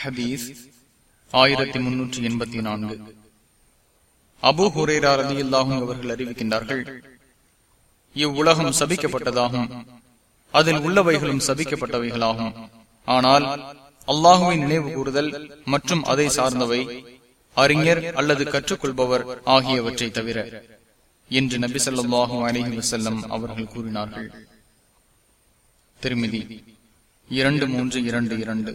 ஹதீஸ் ஆயிரத்தி முன்னூற்றி எண்பத்தி நான்கு. அபு ஹுரேரா ரதி அல்லாஹும் அவர்கள் அறிவிக்கின்றார்கள் இவ்வுலகம் சபிக்கப்பட்டதாகும் அதில் உள்ளவைகளும் சபிக்கப்பட்டவைகளாகும். ஆனால் அல்லாஹுவின் நினைவு கூறுதல் மற்றும் அதை சார்ந்தவை அறிஞர் அல்லது கற்றுக்கொள்பவர் ஆகியவற்றை தவிர என்று நபி சொல்லாஹு அலஹி வசல்லம் அவர்கள் கூறினார்கள். திருமிதி இரண்டு மூன்று இரண்டு இரண்டு.